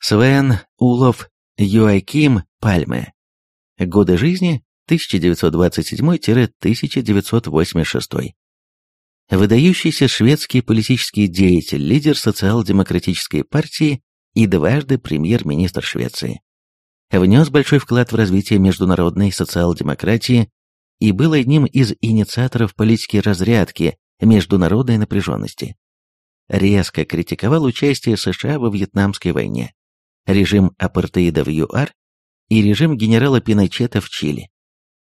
Свен Улов Юаким Пальме. Годы жизни 1927-1986. Выдающийся шведский политический деятель, лидер социал-демократической партии и дважды премьер-министр Швеции. Внес большой вклад в развитие международной социал-демократии и был одним из инициаторов политики разрядки международной напряженности. Резко критиковал участие США во Вьетнамской войне, режим апартеида в ЮАР и режим генерала Пиночета в Чили.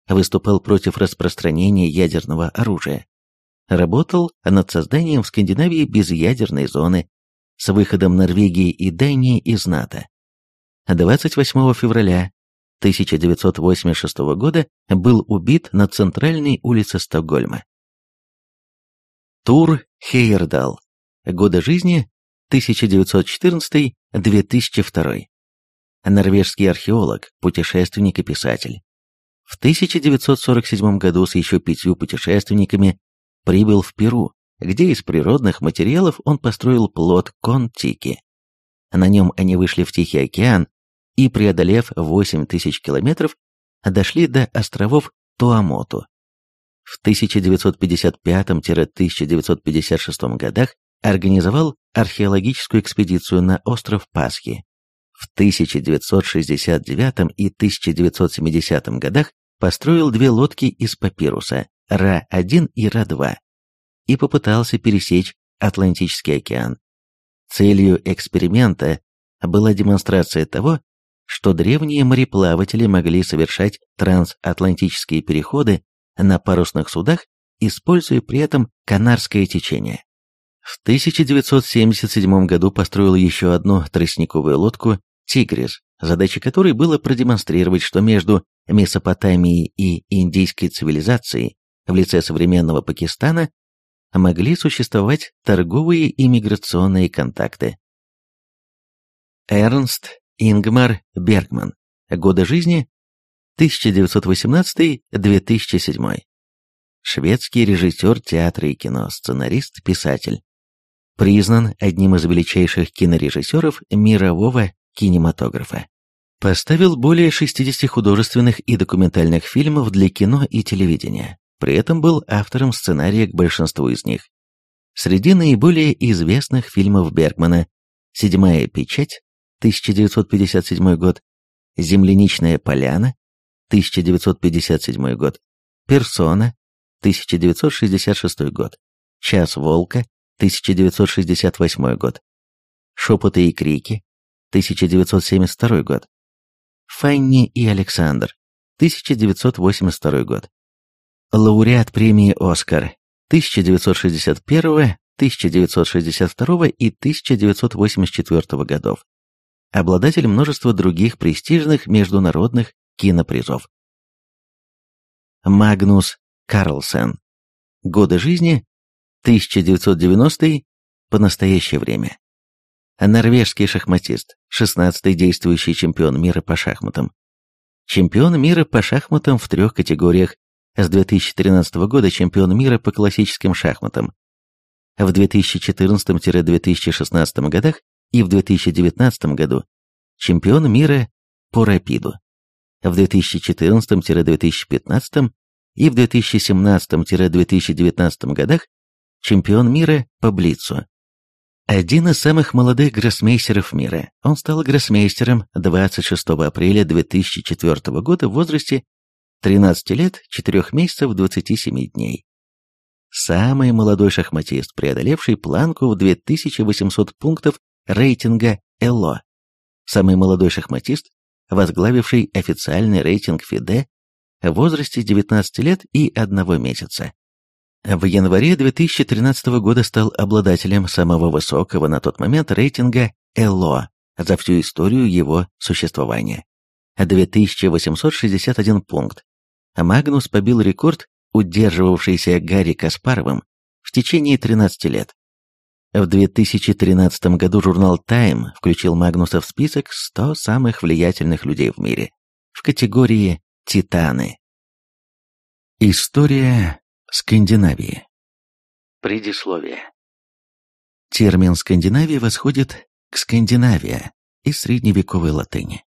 Выступал против распространения ядерного оружия. Работал над созданием в Скандинавии безъядерной зоны с выходом Норвегии и Дании из НАТО. 28 февраля 1986 года был убит на центральной улице Стокгольма. Тур Хейердал. Годы жизни 1914-2002. Норвежский археолог, путешественник и писатель. В 1947 году с еще пятью путешественниками прибыл в Перу, где из природных материалов он построил плот Контики. На нем они вышли в Тихий океан и, преодолев 8 тысяч километров, дошли до островов Туамоту. В 1955-1956 годах организовал археологическую экспедицию на остров Пасхи. В 1969 и 1970 годах построил две лодки из папируса Ра-1 и Ра-2 и попытался пересечь Атлантический океан. Целью эксперимента была демонстрация того, что древние мореплаватели могли совершать трансатлантические переходы на парусных судах, используя при этом канарское течение. В 1977 году построил еще одну тростниковую лодку «Тигрис», задачей которой было продемонстрировать, что между Месопотамией и индийской цивилизацией в лице современного Пакистана могли существовать торговые и миграционные контакты. Эрнст Ингмар Бергман. Годы жизни 1918-2007. Шведский режиссер театра и кино, сценарист, писатель признан одним из величайших кинорежиссеров мирового кинематографа. Поставил более 60 художественных и документальных фильмов для кино и телевидения. При этом был автором сценария к большинству из них. Среди наиболее известных фильмов Бергмана «Седьмая печать» 1957 год, «Земляничная поляна» 1957 год, «Персона» 1966 год, «Час волка» 1968 год. «Шепоты и крики», 1972 год. «Фанни и Александр», 1982 год. Лауреат премии «Оскар» 1961, 1962 и 1984 годов. Обладатель множества других престижных международных кинопризов. Магнус Карлсен. Годы жизни 1990 по настоящее время. Норвежский шахматист, 16-й действующий чемпион мира по шахматам. Чемпион мира по шахматам в трех категориях. С 2013 года чемпион мира по классическим шахматам. В 2014-2016 годах и в 2019 году чемпион мира по рапиду. В 2014-2015 и в 2017-2019 годах чемпион мира по блицу. Один из самых молодых гроссмейстеров мира. Он стал гроссмейстером 26 апреля 2004 года в возрасте 13 лет, 4 месяцев, 27 дней. Самый молодой шахматист, преодолевший планку в 2800 пунктов рейтинга ЭЛО. Самый молодой шахматист, возглавивший официальный рейтинг ФИДЕ в возрасте 19 лет и 1 месяца. В январе 2013 года стал обладателем самого высокого на тот момент рейтинга ЭЛО за всю историю его существования. 2861 пункт. Магнус побил рекорд, удерживавшийся Гарри Каспаровым в течение 13 лет. В 2013 году журнал Time включил Магнуса в список 100 самых влиятельных людей в мире в категории «Титаны». История Скандинавии. Предисловие. Термин «Скандинавия» восходит к «Скандинавия» из средневековой латыни.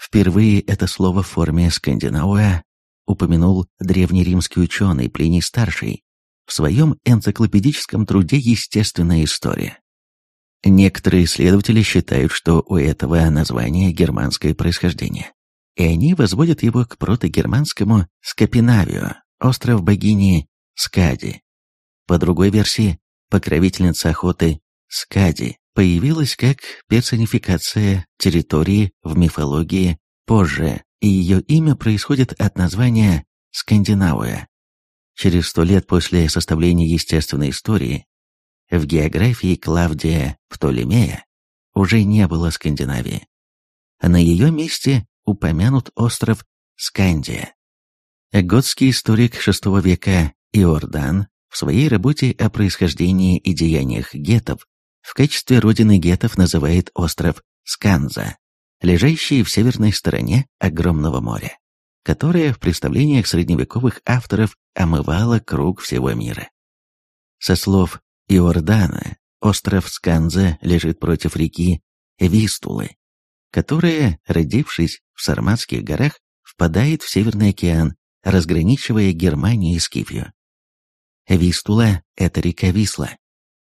Впервые это слово в форме скандинауя упомянул древнеримский ученый Плиний Старший в своем энциклопедическом труде «Естественная история». Некоторые исследователи считают, что у этого названия германское происхождение, и они возводят его к протогерманскому Скапинавио, остров богини Скади. По другой версии, покровительница охоты Скади появилась как персонификация территории в мифологии позже, и ее имя происходит от названия Скандинавия. Через сто лет после составления естественной истории в географии Клавдия Птолемея уже не было Скандинавии. На ее месте упомянут остров Скандия. Готский историк VI века Иордан в своей работе о происхождении и деяниях гетов в качестве родины гетов называет остров Сканза, лежащий в северной стороне огромного моря, которое в представлениях средневековых авторов омывало круг всего мира. Со слов Иордана, остров Сканза лежит против реки Вистулы, которая, родившись в Сарматских горах, впадает в Северный океан, разграничивая Германию и Скифию. Вистула – это река Висла,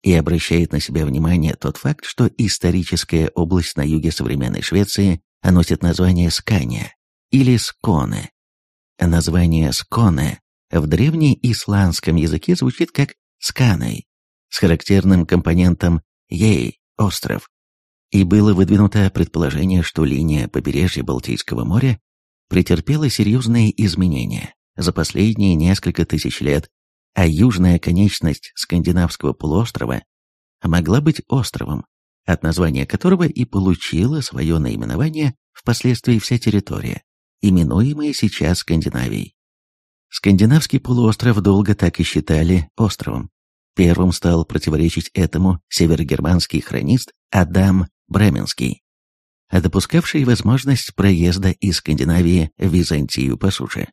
и обращает на себя внимание тот факт, что историческая область на юге современной Швеции носит название Скания или Сконе. Название Сконе в древнеисландском языке звучит как Сканой, с характерным компонентом Ей – остров. И было выдвинуто предположение, что линия побережья Балтийского моря претерпела серьезные изменения за последние несколько тысяч лет а южная конечность скандинавского полуострова могла быть островом, от названия которого и получила свое наименование впоследствии вся территория, именуемая сейчас Скандинавией. Скандинавский полуостров долго так и считали островом. Первым стал противоречить этому северогерманский хронист Адам Бременский, допускавший возможность проезда из Скандинавии в Византию по суше.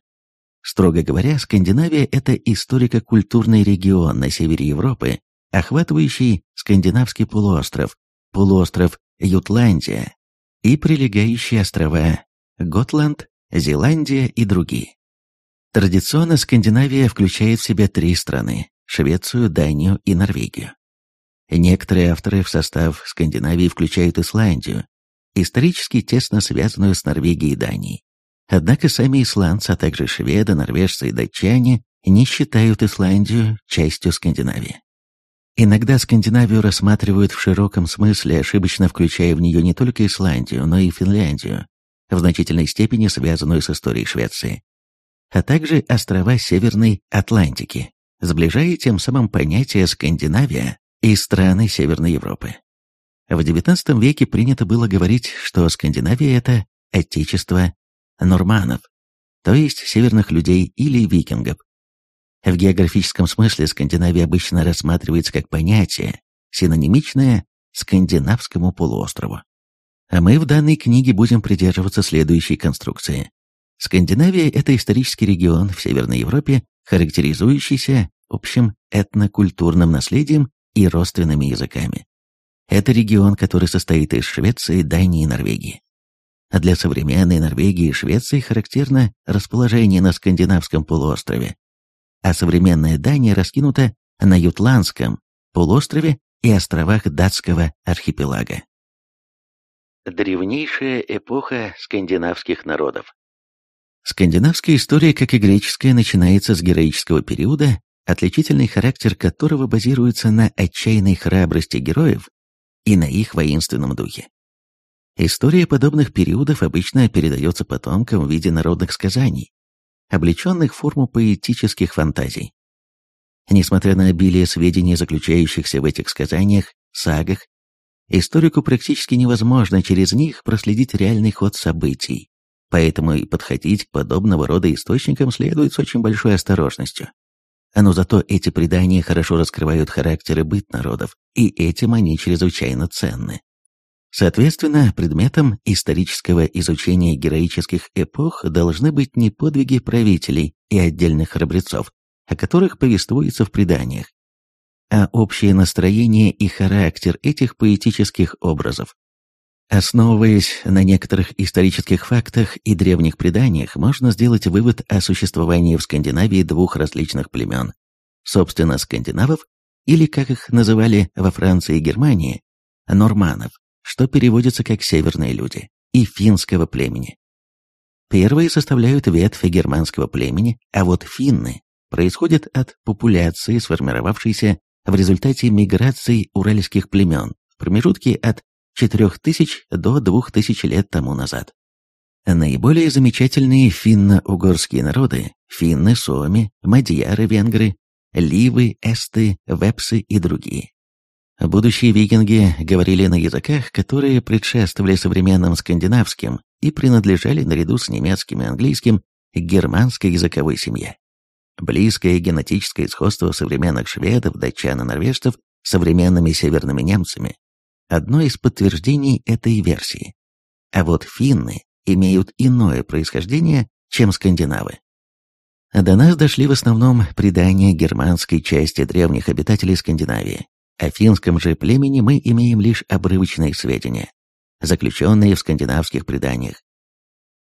Строго говоря, Скандинавия – это историко-культурный регион на севере Европы, охватывающий скандинавский полуостров, полуостров Ютландия и прилегающие острова Готланд, Зеландия и другие. Традиционно Скандинавия включает в себя три страны – Швецию, Данию и Норвегию. Некоторые авторы в состав Скандинавии включают Исландию, исторически тесно связанную с Норвегией и Данией. Однако сами исландцы, а также шведы, норвежцы и датчане не считают Исландию частью Скандинавии. Иногда Скандинавию рассматривают в широком смысле, ошибочно включая в нее не только Исландию, но и Финляндию, в значительной степени связанную с историей Швеции, а также острова Северной Атлантики, сближая тем самым понятие Скандинавия и страны Северной Европы. В XIX веке принято было говорить, что Скандинавия – это отечество норманов, то есть северных людей или викингов. В географическом смысле Скандинавия обычно рассматривается как понятие, синонимичное скандинавскому полуострову. А мы в данной книге будем придерживаться следующей конструкции. Скандинавия – это исторический регион в Северной Европе, характеризующийся общим этнокультурным наследием и родственными языками. Это регион, который состоит из Швеции, Дании и Норвегии. А для современной Норвегии и Швеции характерно расположение на скандинавском полуострове, а современная Дания раскинута на Ютландском полуострове и островах датского архипелага. Древнейшая эпоха скандинавских народов Скандинавская история, как и греческая, начинается с героического периода, отличительный характер которого базируется на отчаянной храбрости героев и на их воинственном духе. История подобных периодов обычно передается потомкам в виде народных сказаний, облеченных в форму поэтических фантазий. Несмотря на обилие сведений, заключающихся в этих сказаниях, сагах, историку практически невозможно через них проследить реальный ход событий, поэтому и подходить к подобного рода источникам следует с очень большой осторожностью. Но зато эти предания хорошо раскрывают характеры быт народов, и этим они чрезвычайно ценны. Соответственно, предметом исторического изучения героических эпох должны быть не подвиги правителей и отдельных храбрецов, о которых повествуется в преданиях, а общее настроение и характер этих поэтических образов. Основываясь на некоторых исторических фактах и древних преданиях, можно сделать вывод о существовании в Скандинавии двух различных племен. Собственно, скандинавов, или, как их называли во Франции и Германии, норманов, что переводится как «северные люди», и финского племени. Первые составляют ветвь германского племени, а вот финны происходят от популяции, сформировавшейся в результате миграции уральских племен в промежутке от 4000 до 2000 лет тому назад. Наиболее замечательные финно-угорские народы – финны, соми, мадьяры, венгры, ливы, эсты, вепсы и другие. Будущие викинги говорили на языках, которые предшествовали современным скандинавским и принадлежали наряду с немецким и английским германской языковой семье. Близкое генетическое сходство современных шведов, датчан и норвежцев с современными северными немцами одно из подтверждений этой версии. А вот финны имеют иное происхождение, чем скандинавы. До нас дошли в основном предания германской части древних обитателей Скандинавии. О финском же племени мы имеем лишь обрывочные сведения, заключенные в скандинавских преданиях.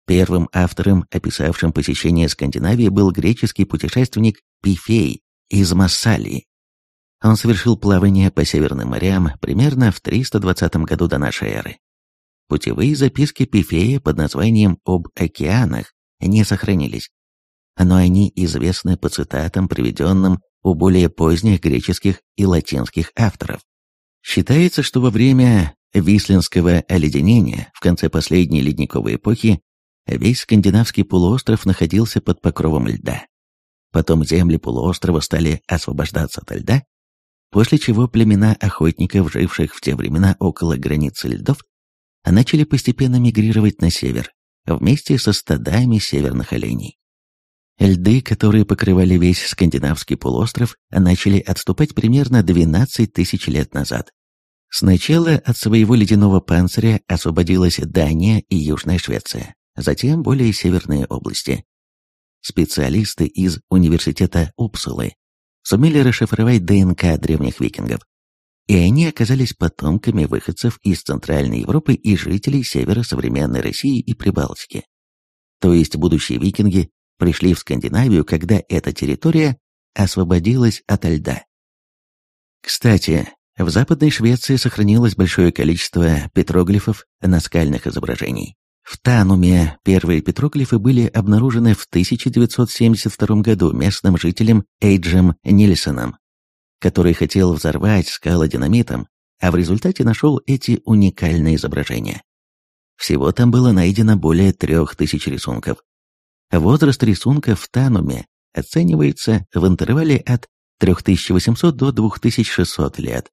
Первым автором, описавшим посещение Скандинавии, был греческий путешественник Пифей из Массалии, он совершил плавание по Северным морям примерно в 320 году до нашей эры. Путевые записки Пифея под названием «Об океанах» не сохранились, но они известны по цитатам, приведенным у более поздних греческих и латинских авторов. Считается, что во время Вислинского оледенения в конце последней ледниковой эпохи весь скандинавский полуостров находился под покровом льда. Потом земли полуострова стали освобождаться от льда, после чего племена охотников, живших в те времена около границы льдов, начали постепенно мигрировать на север, вместе со стадами северных оленей. Льды, которые покрывали весь скандинавский полуостров, начали отступать примерно 12 тысяч лет назад. Сначала от своего ледяного панциря освободилась Дания и Южная Швеция, затем более северные области. Специалисты из Университета Упсулы сумели расшифровать ДНК древних викингов, и они оказались потомками выходцев из Центральной Европы и жителей севера современной России и Прибалтики. То есть будущие викинги пришли в Скандинавию, когда эта территория освободилась от льда. Кстати, в Западной Швеции сохранилось большое количество петроглифов наскальных изображений. В Тануме первые петроглифы были обнаружены в 1972 году местным жителем Эйджем Нильсоном, который хотел взорвать скалы динамитом, а в результате нашел эти уникальные изображения. Всего там было найдено более трех тысяч рисунков. Возраст рисунков в Тануме оценивается в интервале от 3800 до 2600 лет.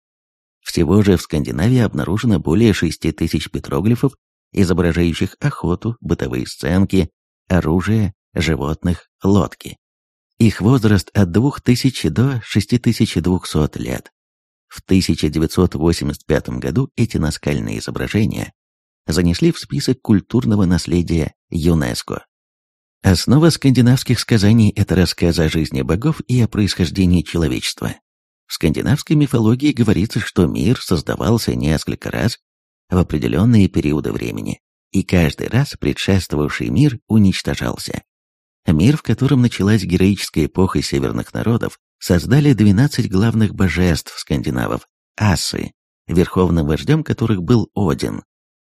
Всего же в Скандинавии обнаружено более 6000 петроглифов изображающих охоту, бытовые сценки, оружие, животных, лодки. Их возраст от 2000 до 6200 лет. В 1985 году эти наскальные изображения занесли в список культурного наследия ЮНЕСКО. Основа скандинавских сказаний – это рассказы о жизни богов и о происхождении человечества. В скандинавской мифологии говорится, что мир создавался несколько раз в определенные периоды времени, и каждый раз предшествовавший мир уничтожался. Мир, в котором началась героическая эпоха северных народов, создали 12 главных божеств скандинавов – асы, верховным вождем которых был Один.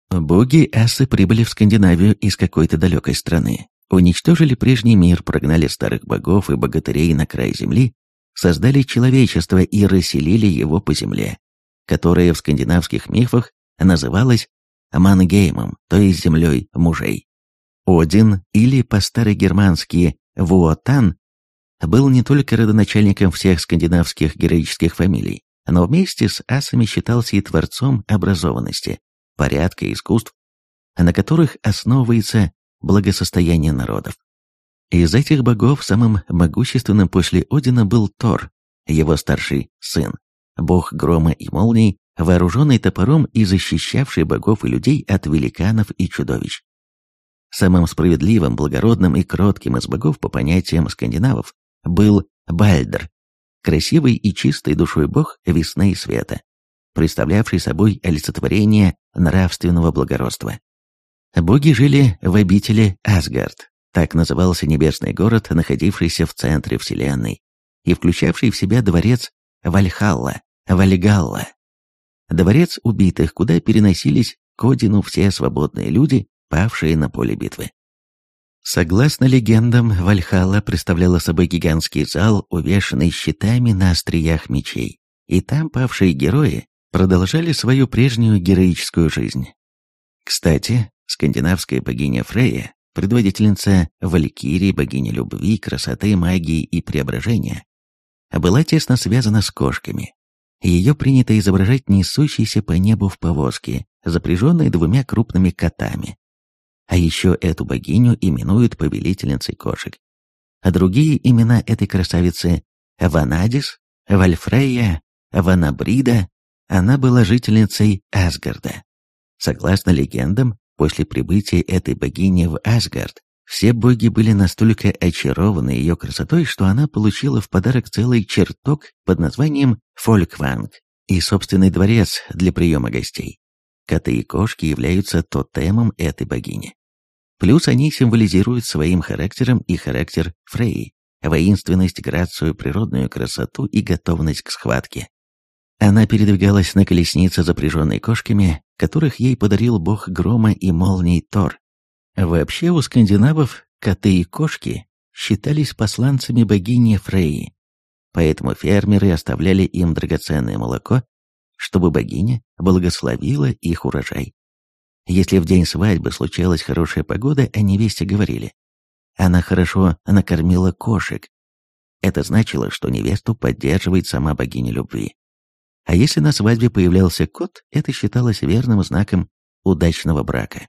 Боги асы прибыли в Скандинавию из какой-то далекой страны, уничтожили прежний мир, прогнали старых богов и богатырей на край земли, создали человечество и расселили его по земле, которое в скандинавских мифах называлась Мангеймом, то есть землей мужей. Один, или по-старогермански Вуотан, был не только родоначальником всех скандинавских героических фамилий, но вместе с асами считался и творцом образованности, порядка искусств, на которых основывается благосостояние народов. Из этих богов самым могущественным после Одина был Тор, его старший сын, бог грома и молний, вооруженный топором и защищавший богов и людей от великанов и чудовищ. Самым справедливым, благородным и кротким из богов по понятиям скандинавов был Бальдер, красивый и чистый душой бог весны и света. представлявший собой олицетворение нравственного благородства. Боги жили в обители Асгард, так назывался небесный город, находившийся в центре Вселенной, и включавший в себя дворец Вальхалла, Вальгалла. Дворец убитых, куда переносились к Одину все свободные люди, павшие на поле битвы. Согласно легендам, Вальхалла представляла собой гигантский зал, увешанный щитами на остриях мечей, и там павшие герои продолжали свою прежнюю героическую жизнь. Кстати, скандинавская богиня Фрея, предводительница Валькирии, богиня любви, красоты, магии и преображения, была тесно связана с кошками. Ее принято изображать несущейся по небу в повозке, запряженной двумя крупными котами. А еще эту богиню именуют повелительницей кошек. А другие имена этой красавицы – Ванадис, Вальфрея, Ванабрида, она была жительницей Асгарда. Согласно легендам, после прибытия этой богини в Асгард, все боги были настолько очарованы ее красотой, что она получила в подарок целый чертог под названием Фолькванг и собственный дворец для приема гостей. Коты и кошки являются тотемом этой богини. Плюс они символизируют своим характером и характер Фреи, воинственность, грацию, природную красоту и готовность к схватке. Она передвигалась на колеснице, запряженной кошками, которых ей подарил бог грома и молний Тор. Вообще у скандинавов коты и кошки считались посланцами богини Фреи, поэтому фермеры оставляли им драгоценное молоко, чтобы богиня благословила их урожай. Если в день свадьбы случалась хорошая погода, о невесте говорили. Она хорошо накормила кошек. Это значило, что невесту поддерживает сама богиня любви. А если на свадьбе появлялся кот, это считалось верным знаком удачного брака.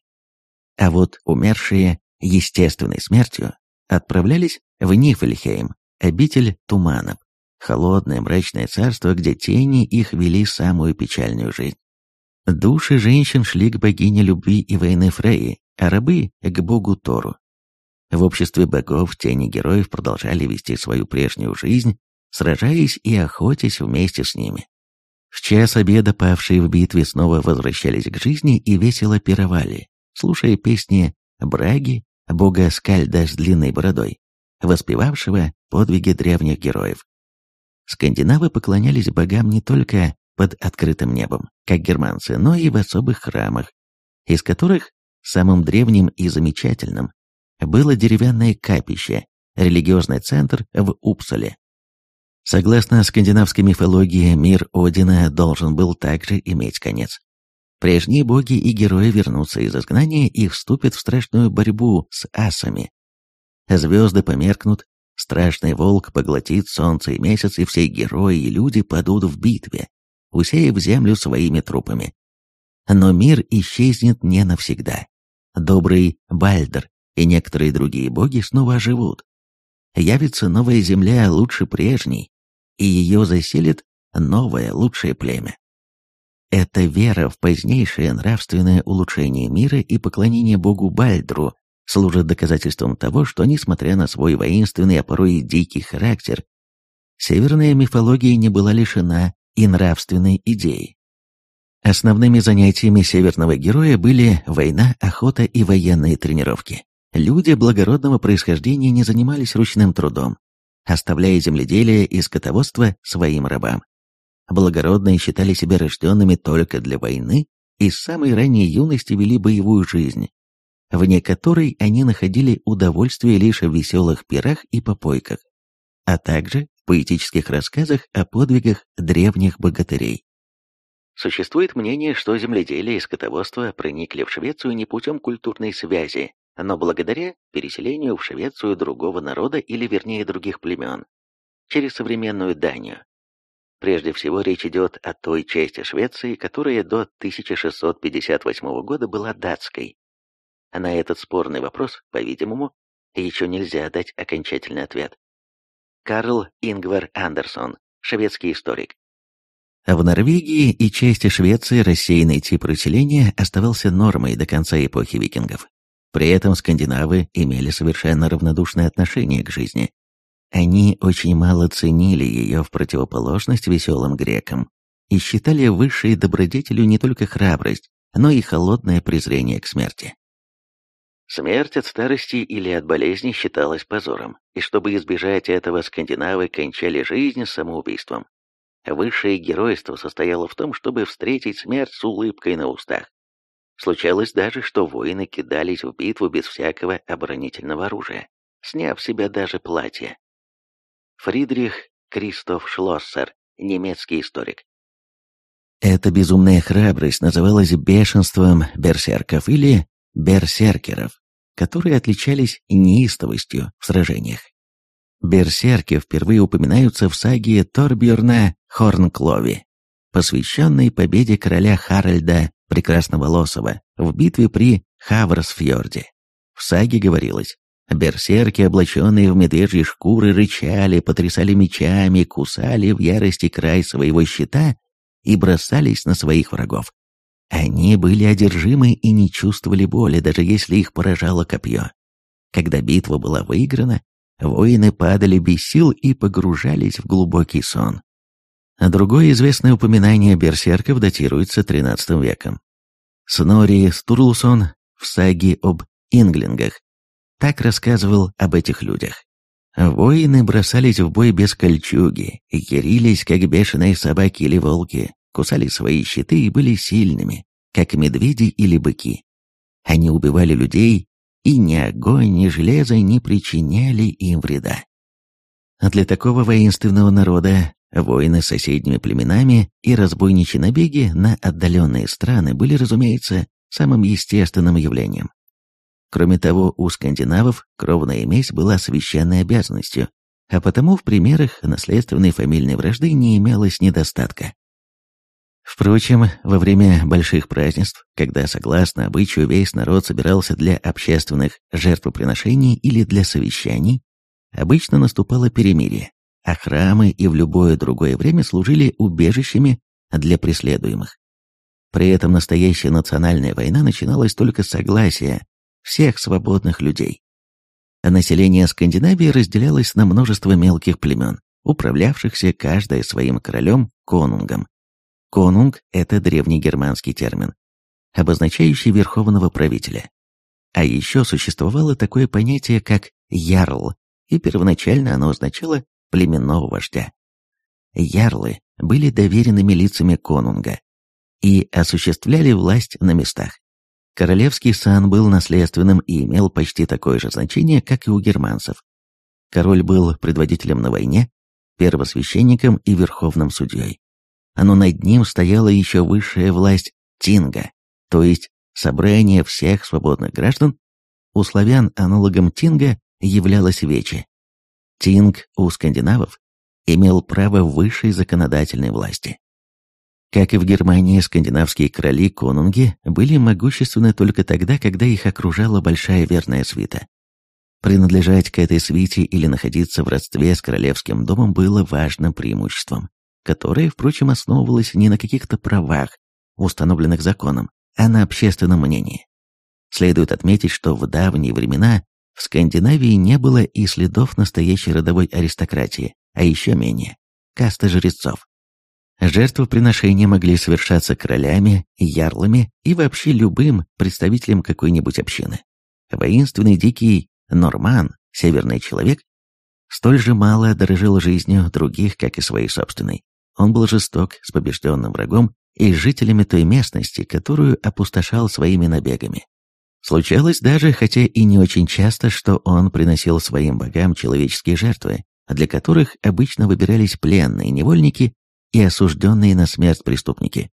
А вот умершие естественной смертью отправлялись в Нифльхейм, обитель туманов, холодное мрачное царство, где тени их вели самую печальную жизнь. Души женщин шли к богине любви и войны Фреи, а рабы — к богу Тору. В обществе богов тени героев продолжали вести свою прежнюю жизнь, сражаясь и охотясь вместе с ними. В час обеда павшие в битве снова возвращались к жизни и весело пировали, слушая песни Браги, бога Скальда с длинной бородой, воспевавшего подвиги древних героев. Скандинавы поклонялись богам не только под открытым небом, как германцы, но и в особых храмах, из которых самым древним и замечательным было деревянное капище, религиозный центр в Упсале. Согласно скандинавской мифологии, мир Одина должен был также иметь конец. Прежние боги и герои вернутся из изгнания и вступят в страшную борьбу с асами. Звезды померкнут, страшный волк поглотит солнце и месяц, и все герои и люди падут в битве, усеяв землю своими трупами. Но мир исчезнет не навсегда. Добрый Бальдер и некоторые другие боги снова оживут. Явится новая земля лучше прежней, и ее заселит новое лучшее племя. Эта вера в позднейшее нравственное улучшение мира и поклонение богу Бальдру служит доказательством того, что, несмотря на свой воинственный, а порой и дикий характер, северная мифология не была лишена и нравственной идеи. Основными занятиями северного героя были война, охота и военные тренировки. Люди благородного происхождения не занимались ручным трудом, оставляя земледелие и скотоводство своим рабам. Благородные считали себя рожденными только для войны и с самой ранней юности вели боевую жизнь, вне которой они находили удовольствие лишь в веселых пирах и попойках, а также в поэтических рассказах о подвигах древних богатырей. Существует мнение, что земледелие и скотоводство проникли в Швецию не путем культурной связи, но благодаря переселению в Швецию другого народа или вернее других племен, через современную Данию. Прежде всего речь идет о той части Швеции, которая до 1658 года была датской. На этот спорный вопрос, по-видимому, еще нельзя дать окончательный ответ. Карл Ингвар Андерсон, шведский историк. В Норвегии и части Швеции рассеянный тип расселения оставался нормой до конца эпохи викингов. При этом скандинавы имели совершенно равнодушное отношение к жизни. Они очень мало ценили ее в противоположность веселым грекам, и считали высшей добродетелью не только храбрость, но и холодное презрение к смерти. Смерть от старости или от болезни считалась позором, и чтобы избежать этого, скандинавы кончали жизнь самоубийством. Высшее геройство состояло в том, чтобы встретить смерть с улыбкой на устах. Случалось даже, что воины кидались в битву без всякого оборонительного оружия, сняв себя даже платье. Фридрих Кристоф Шлоссер, немецкий историк. Эта безумная храбрость называлась бешенством берсерков или берсеркеров, которые отличались неистовостью в сражениях. Берсерки впервые упоминаются в саге Торбьерна Хорнклови, посвященной победе короля Харальда Прекрасноволосого в битве при Хаврсфьорде. В саге говорилось, берсерки, облаченные в медвежьи шкуры, рычали, потрясали мечами, кусали в ярости край своего щита и бросались на своих врагов. Они были одержимы и не чувствовали боли, даже если их поражало копье. Когда битва была выиграна, воины падали без сил и погружались в глубокий сон. А другое известное упоминание берсерков датируется XIII веком. Снори Стурлусон в саге об инглингах так рассказывал об этих людях. Воины бросались в бой без кольчуги, ярились, как бешеные собаки или волки, кусали свои щиты и были сильными, как медведи или быки. Они убивали людей, и ни огонь, ни железо не причиняли им вреда. Для такого воинственного народа войны с соседними племенами и разбойничьи набеги на отдаленные страны были, разумеется, самым естественным явлением. Кроме того, у скандинавов кровная месть была священной обязанностью, а потому в примерах наследственной фамильной вражды не имелось недостатка. Впрочем, во время больших празднеств, когда, согласно обычаю, весь народ собирался для общественных жертвоприношений или для совещаний, обычно наступало перемирие, а храмы и в любое другое время служили убежищами для преследуемых. При этом настоящая национальная война начиналась только с согласия всех свободных людей. Население Скандинавии разделялось на множество мелких племен, управлявшихся каждое своим королем-конунгом. Конунг – это древнегерманский термин, обозначающий верховного правителя. А еще существовало такое понятие, как «ярл», и первоначально оно означало племенного вождя. Ярлы были доверенными лицами конунга и осуществляли власть на местах. Королевский сан был наследственным и имел почти такое же значение, как и у германцев. Король был предводителем на войне, первосвященником и верховным судьей но над ним стояла еще высшая власть Тинга, то есть собрание всех свободных граждан. У славян аналогом Тинга являлась Вече. Тинг у скандинавов имел право высшей законодательной власти. Как и в Германии, скандинавские короли-конунги были могущественны только тогда, когда их окружала большая верная свита. Принадлежать к этой свите или находиться в родстве с королевским домом было важным преимуществом которое, впрочем, основывалось не на каких-то правах, установленных законом, а на общественном мнении. Следует отметить, что в давние времена в Скандинавии не было и следов настоящей родовой аристократии, а еще менее – касты жрецов. Жертвоприношения могли совершаться королями, ярлами и вообще любым представителем какой-нибудь общины. Воинственный дикий норман, северный человек, столь же мало дорожил жизнью других, как и своей собственной. Он был жесток с побежденным врагом и жителями той местности, которую опустошал своими набегами. Случалось даже, хотя и не очень часто, что он приносил своим богам человеческие жертвы, для которых обычно выбирались пленные невольники и осужденные на смерть преступники.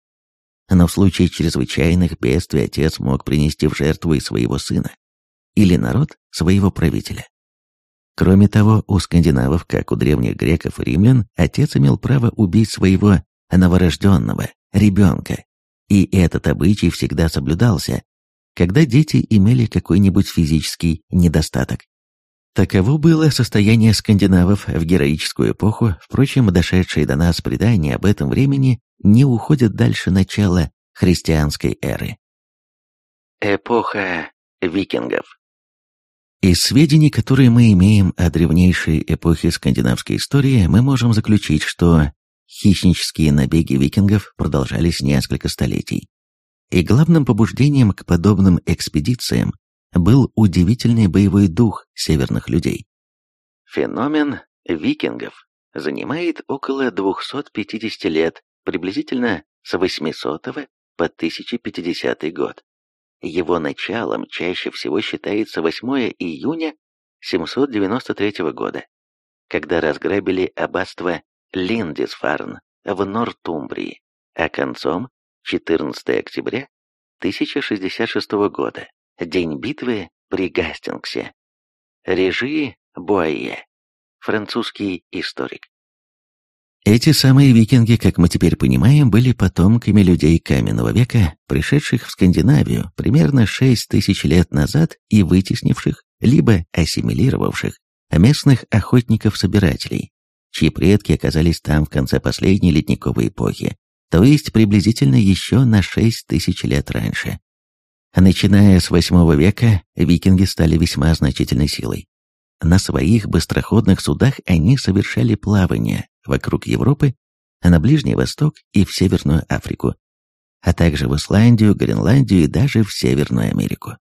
Но в случае чрезвычайных бедствий отец мог принести в жертву и своего сына, или народ своего правителя. Кроме того, у скандинавов, как у древних греков и римлян, отец имел право убить своего новорожденного ребенка, и этот обычай всегда соблюдался, когда дети имели какой-нибудь физический недостаток. Таково было состояние скандинавов в героическую эпоху, впрочем, дошедшие до нас предания об этом времени не уходят дальше начала христианской эры. Эпоха викингов из сведений, которые мы имеем о древнейшей эпохе скандинавской истории, мы можем заключить, что хищнические набеги викингов продолжались несколько столетий. И главным побуждением к подобным экспедициям был удивительный боевой дух северных людей. Феномен викингов занимает около 250 лет, приблизительно с 800 по 1050 год. Его началом чаще всего считается 8 июня 793 года, когда разграбили аббатство Линдисфарн в Нортумбрии, а концом 14 октября 1066 года, день битвы при Гастингсе. Режи Буайе, французский историк. Эти самые викинги, как мы теперь понимаем, были потомками людей каменного века, пришедших в Скандинавию примерно 6 тысяч лет назад и вытеснивших, либо ассимилировавших местных охотников-собирателей, чьи предки оказались там в конце последней ледниковой эпохи, то есть приблизительно еще на 6 тысяч лет раньше. Начиная с 8 века, викинги стали весьма значительной силой. На своих быстроходных судах они совершали плавание вокруг Европы, на Ближний Восток и в Северную Африку, а также в Исландию, Гренландию и даже в Северную Америку.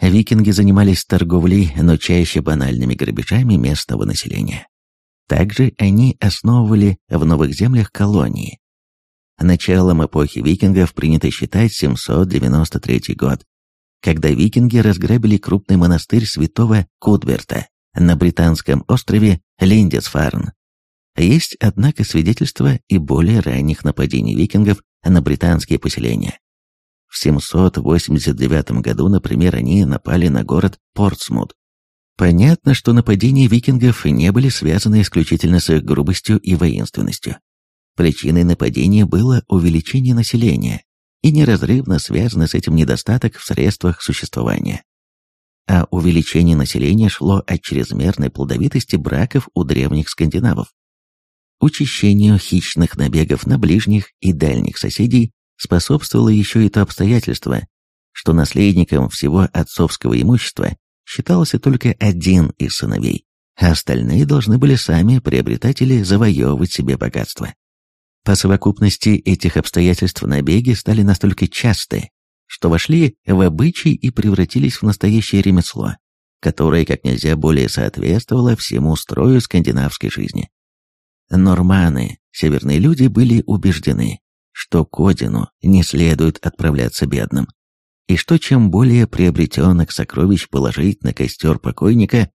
Викинги занимались торговлей, но чаще банальными грабежами местного населения. Также они основывали в новых землях колонии. Началом эпохи викингов принято считать 793 год, когда викинги разграбили крупный монастырь святого Кудберта на британском острове Линдисфарн. Есть, однако, свидетельства и более ранних нападений викингов на британские поселения. В 789 году, например, они напали на город Портсмут. Понятно, что нападения викингов не были связаны исключительно с их грубостью и воинственностью. Причиной нападения было увеличение населения, и неразрывно связано с этим недостаток в средствах существования. А увеличение населения шло от чрезмерной плодовитости браков у древних скандинавов. Учащению хищных набегов на ближних и дальних соседей способствовало еще и то обстоятельство, что наследником всего отцовского имущества считался только один из сыновей, а остальные должны были сами приобретать или завоевывать себе богатство. По совокупности этих обстоятельств набеги стали настолько часты, что вошли в обычай и превратились в настоящее ремесло, которое как нельзя более соответствовало всему строю скандинавской жизни. Норманы, северные люди, были убеждены, что к Одину не следует отправляться бедным, и что чем более приобретенных сокровищ положить на костер покойника,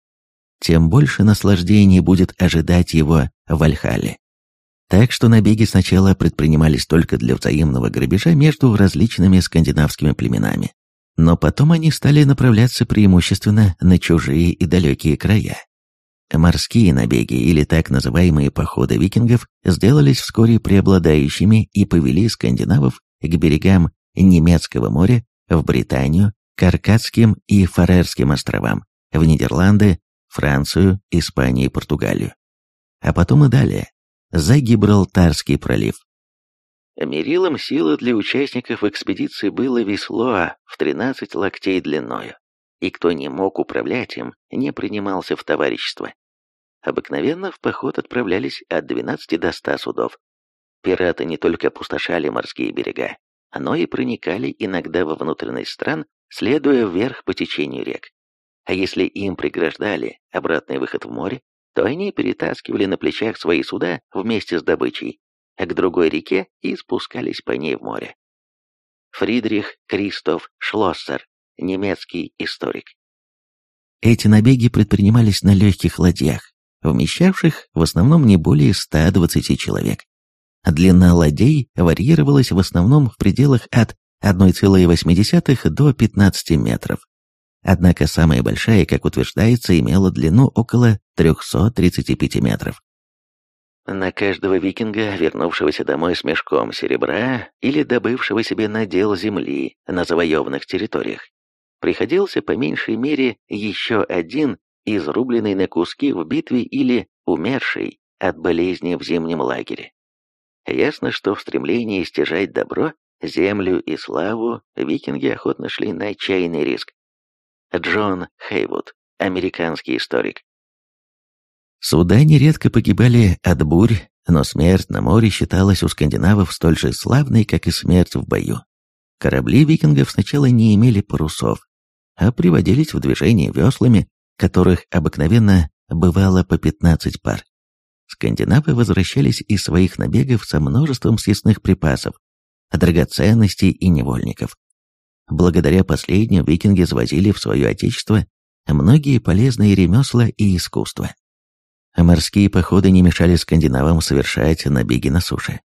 тем больше наслаждений будет ожидать его в Альхале. Так что набеги сначала предпринимались только для взаимного грабежа между различными скандинавскими племенами, но потом они стали направляться преимущественно на чужие и далекие края. Морские набеги или так называемые походы викингов сделались вскоре преобладающими и повели скандинавов к берегам немецкого моря, в Британию, к Аркадским и Фарерским островам, в Нидерланды, Францию, Испанию и Португалию. А потом и далее, за Гибралтарский пролив. Мерилом силы для участников экспедиции было весло в 13 локтей длиною и кто не мог управлять им, не принимался в товарищество. Обыкновенно в поход отправлялись от 12 до 100 судов. Пираты не только опустошали морские берега, но и проникали иногда во внутренность стран, следуя вверх по течению рек. А если им преграждали обратный выход в море, то они перетаскивали на плечах свои суда вместе с добычей, а к другой реке и спускались по ней в море. Фридрих Кристоф Шлоссер немецкий историк. Эти набеги предпринимались на легких ладьях, вмещавших в основном не более 120 человек. Длина ладей варьировалась в основном в пределах от 1,8 до 15 метров. Однако самая большая, как утверждается, имела длину около 335 метров. На каждого викинга, вернувшегося домой с мешком серебра или добывшего себе надел земли на завоеванных территориях, приходился по меньшей мере еще один изрубленный на куски в битве или умерший от болезни в зимнем лагере. Ясно, что в стремлении стяжать добро, землю и славу викинги охотно шли на отчаянный риск. Джон Хейвуд, американский историк. Суда нередко погибали от бурь, Но смерть на море считалась у скандинавов столь же славной, как и смерть в бою. Корабли викингов сначала не имели парусов, а приводились в движение веслами, которых обыкновенно бывало по 15 пар. Скандинавы возвращались из своих набегов со множеством съестных припасов, драгоценностей и невольников. Благодаря последним викинги завозили в свое отечество многие полезные ремесла и искусства. Морские походы не мешали скандинавам совершать набеги на суше.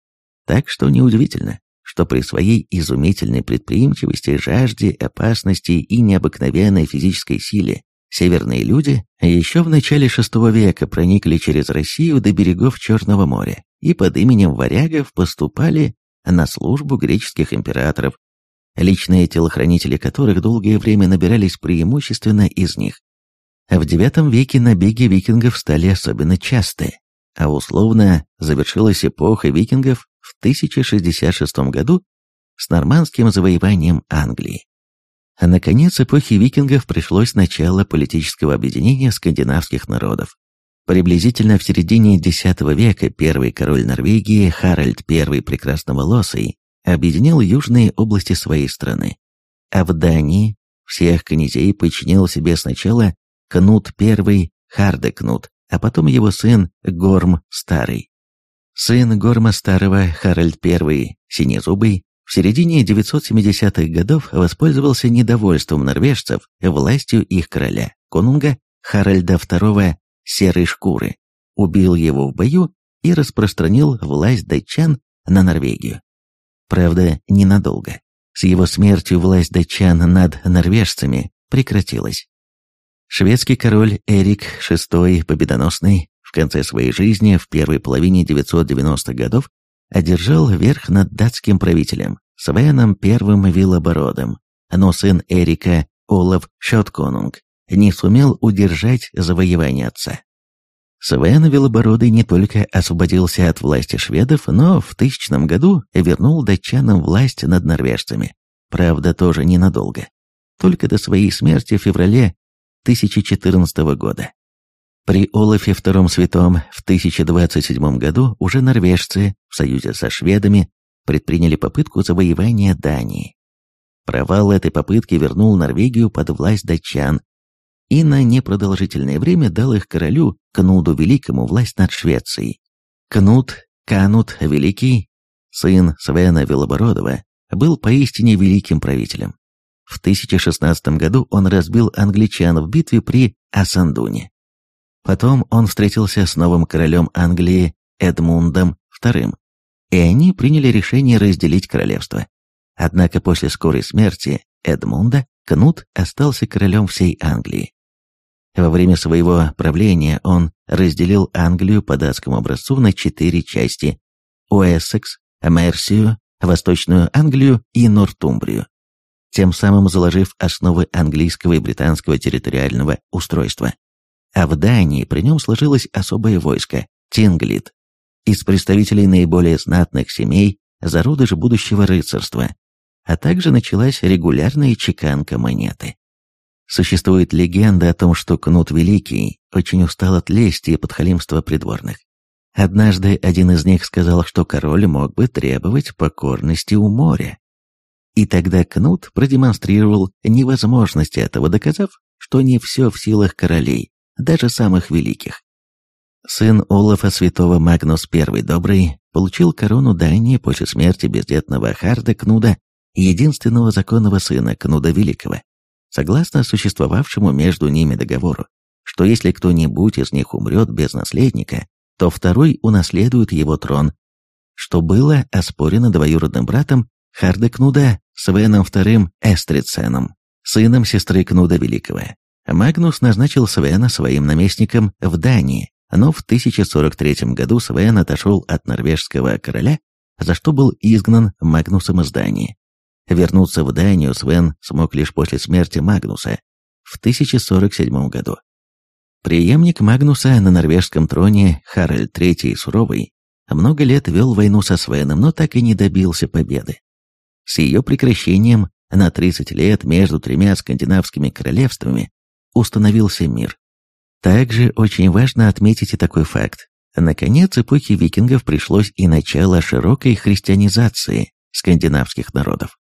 Так что неудивительно, что при своей изумительной предприимчивости, жажде, опасности и необыкновенной физической силе северные люди еще в начале VI века проникли через Россию до берегов Черного моря и под именем варягов поступали на службу греческих императоров, личные телохранители которых долгое время набирались преимущественно из них. В IX веке набеги викингов стали особенно частые, а условно завершилась эпоха викингов в 1066 году с нормандским завоеванием Англии. А наконец эпохи викингов пришлось начало политического объединения скандинавских народов. Приблизительно в середине X века первый король Норвегии Харальд I Прекрасноволосый объединил южные области своей страны, а в Дании всех князей подчинил себе сначала Кнут I Хардекнут, а потом его сын Горм Старый. Сын Горма Старого, Харальд I Синезубый, в середине 970-х годов воспользовался недовольством норвежцев властью их короля, конунга Харальда II Серой Шкуры, убил его в бою и распространил власть датчан на Норвегию. Правда, ненадолго. С его смертью власть датчан над норвежцами прекратилась. Шведский король Эрик VI Победоносный в конце своей жизни в первой половине 990-х годов одержал верх над датским правителем Свеном I Вилобородом, но сын Эрика, Олаф Шотконунг, не сумел удержать завоевание отца. Свен Велобородый не только освободился от власти шведов, но в тысячном году вернул датчанам власть над норвежцами. Правда, тоже ненадолго. Только до своей смерти в феврале 1014 года. При Олафе II Святом в 1027 году уже норвежцы в союзе со шведами предприняли попытку завоевания Дании. Провал этой попытки вернул Норвегию под власть датчан и на непродолжительное время дал их королю Кнуду Великому власть над Швецией. Кнут, Канут Великий, сын Свена Велобородова, был поистине великим правителем. В 1016 году он разбил англичан в битве при Асандуне. Потом он встретился с новым королем Англии Эдмундом II, и они приняли решение разделить королевство. Однако после скорой смерти Эдмунда Кнут остался королем всей Англии. Во время своего правления он разделил Англию по датскому образцу на четыре части – Уэссекс, Мерсию, Восточную Англию и Нортумбрию, тем самым заложив основы английского и британского территориального устройства. А в Дании при нем сложилось особое войско – Тинглит, из представителей наиболее знатных семей, зародыш будущего рыцарства, а также началась регулярная чеканка монеты. Существует легенда о том, что Кнут Великий очень устал от лести и подхалимства придворных. Однажды один из них сказал, что король мог бы требовать покорности у моря. И тогда Кнут продемонстрировал невозможность этого, доказав, что не все в силах королей, даже самых великих. Сын Олафа святого Магнус I Добрый получил корону Дании после смерти бездетного Харда Кнуда, единственного законного сына Кнуда Великого, согласно существовавшему между ними договору, что если кто-нибудь из них умрет без наследника, то второй унаследует его трон, что было оспорено двоюродным братом Харда Кнуда Свеном II Эстриценом, сыном сестры Кнуда Великого, Магнус назначил Свена своим наместником в Дании, но в 1043 году Свен отошел от норвежского короля, за что был изгнан Магнусом из Дании. Вернуться в Данию Свен смог лишь после смерти Магнуса в 1047 году. Преемник Магнуса на норвежском троне Харальд III Суровый много лет вел войну со Свеном, но так и не добился победы. С ее прекращением на 30 лет между тремя скандинавскими королевствами установился мир. Также очень важно отметить и такой факт. Наконец, эпохи викингов пришлось и начало широкой христианизации скандинавских народов.